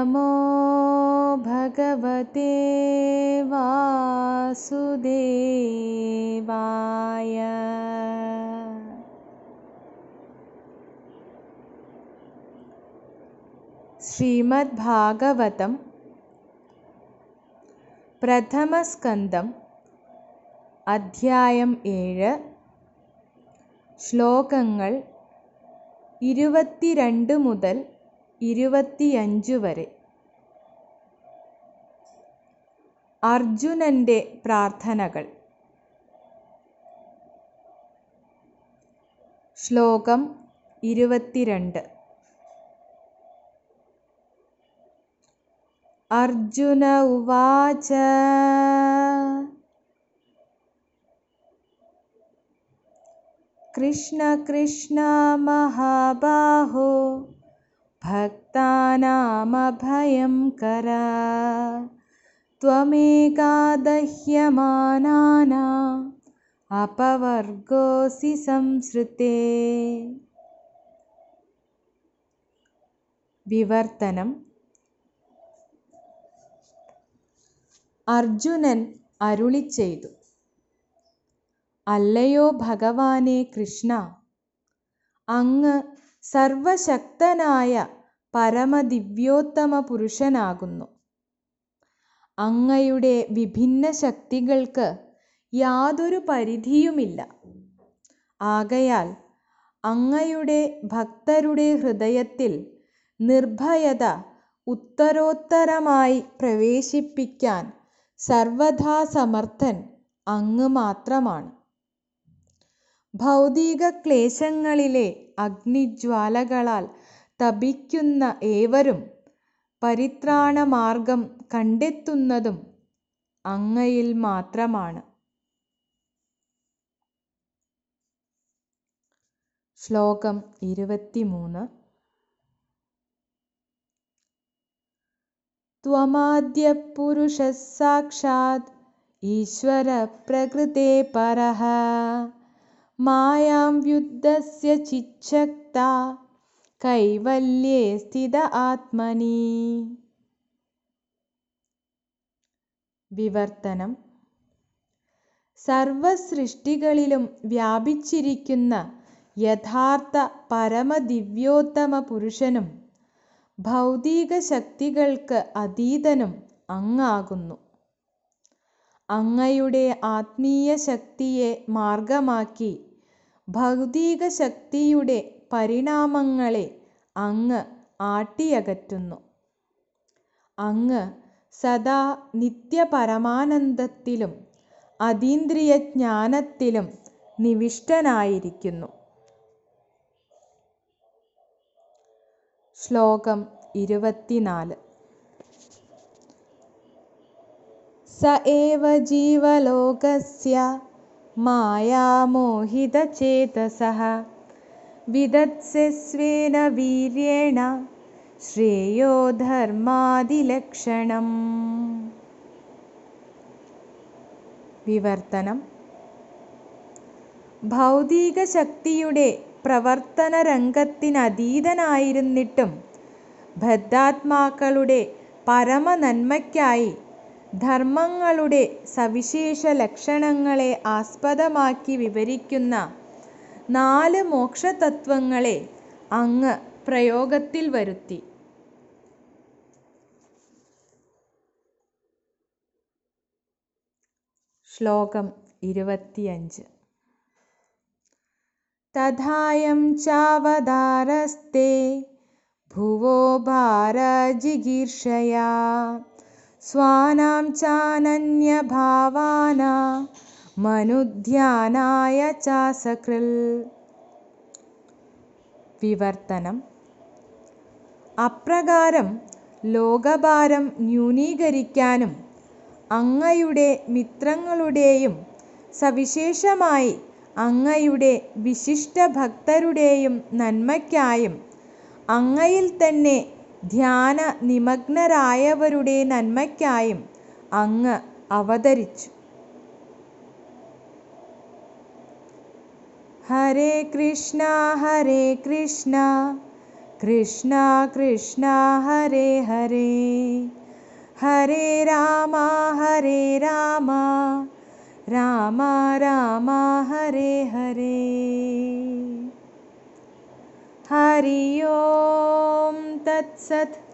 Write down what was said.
नमो भगवते वासुदेवाय ശ്രീമദ്ഭാഗവതം പ്രഥമസ്കന്ധം അധ്യായം ഏഴ് ശ്ലോകങ്ങൾ ഇരുപത്തിരണ്ട് മുതൽ ഇരുപത്തിയഞ്ച് വരെ. അർജുനന്റെ പ്രാർത്ഥനകൾ. ശ്ലോകം ഇരുപത്തിരണ്ട്. അർജുന ഉവാച. കൃഷ്ണ കൃഷ്ണ മഹാബാഹോ. भक्तानामभयं कर त्वमेकादह्यमानानाम् अपवर्गोऽसि संसृते വിവർത്തനം അർജുനൻ അരുളി ചെയ്തു അല്ലയോ ഭഗവാനെ കൃഷ്ണ അങ്ങ് സർവശക്തനായ പരമദിവ്യോത്തമ പുരുഷനാകുന്നു അങ്ങയുടെ വിഭിന്ന ശക്തികൾക്ക് യാതൊരു പരിധിയുമില്ല. ആകയാൽ അങ്ങയുടെ ഭക്തരുടെ ഹൃദയത്തിൽ നിർഭയത ഉത്തരോത്തരമായി പ്രവേശിപ്പിക്കാൻ സർവഥാ സമർത്ഥൻ അങ്ങ് മാത്രമാണ്. ഭൗതിക ക്ലേശങ്ങളിലെ അഗ്നിജ്വാലകളാൽ തപിക്കുന്ന ഏവരും പരിത്രാണമാർഗം കണ്ടെത്തുന്നതും അങ്ങയിൽ മാത്രമാണ് ശ്ലോകം ഇരുപത്തിമൂന്ന് त्वमाद्यपुरुषः साक्षात् ईश्वरप्रकृते परः मायां युद्धस्य चिच्छक्ता कैवल्ये स्थित आत्मनि വിവർത്തനം സർവസൃഷ്ടികളിലും വ്യാപിച്ചിരിക്കുന്ന യഥാർത്ഥ പരമദിവ്യോത്തമ പുരുഷനും ഭൗതിക ശക്തികൾക്ക് അതീതനും അങ്ങാകുന്നു അങ്ങയുടെ ആത്മീയ ശക്തിയെ മാർഗമാക്കി ഭൗതിക ശക്തിയുടെ പരിണാമങ്ങളെ അങ്ങ് ആട്ടിയകറ്റുന്നു. അങ്ങ് സദാ നിത്യപരമാനന്ദത്തിലും അതീന്ദ്രിയ ജ്ഞാനത്തിലും നിവിഷ്ടനായിരിക്കുന്നു. ശ്ലോകം ഇരുപത്തിനാല്. സ ഏവ ജീവലോകസ്യ മായാമോഹിതചേതസഃ. വിദത്സ്വേന വീര്യേണ ശ്രേയോ ധർമാദിലക്ഷണം വിവർത്തനം. ഭൗതിക ശക്തിയുടെ പ്രവർത്തന രംഗത്തിനതീതനായിരുന്നിട്ടും ബദ്ധാത്മാക്കളുടെ പരമനന്മയ്ക്കായി ധർമ്മങ്ങളുടെ സവിശേഷ ലക്ഷണങ്ങളെ ആസ്പദമാക്കി വിവരിക്കുന്ന നാല് മോക്ഷതത്വങ്ങളെ അങ്ങ് പ്രയോഗത്തിൽ വരുത്തി. ശ്ലോകം ഇരുപത്തിയഞ്ച്. തഥായം ചാവതാരസ്തേ ഭുവോ ഭാരജിഗീർഷയാ. സ്വാനാം ചാനന്യഭാവാന മനുധ്യാനായ ചാസകൃൽ. വിവർത്തനം. അപ്രകാരം ലോകഭാരം ന്യൂനീകരിക്കാനും അങ്ങയുടെ മിത്രങ്ങളുടെയും സവിശേഷമായി അങ്ങയുടെ വിശിഷ്ട ഭക്തരുടെയും നന്മയ്ക്കായും അങ്ങയിൽ തന്നെ ധ്യാന നിമഗ്നരായവരുടെ നന്മയ്ക്കായും അങ്ങ് അവതരിച്ചു. ഹരേ കൃഷ്ണ ഹരേ കൃഷ്ണ കൃഷ്ണ കൃഷ്ണ ഹരേ ഹരേ. ഹരേ രാമ ഹരേ രാമ രാമ രാമ ഹരേ ഹരേ. ഹരി तत्सत्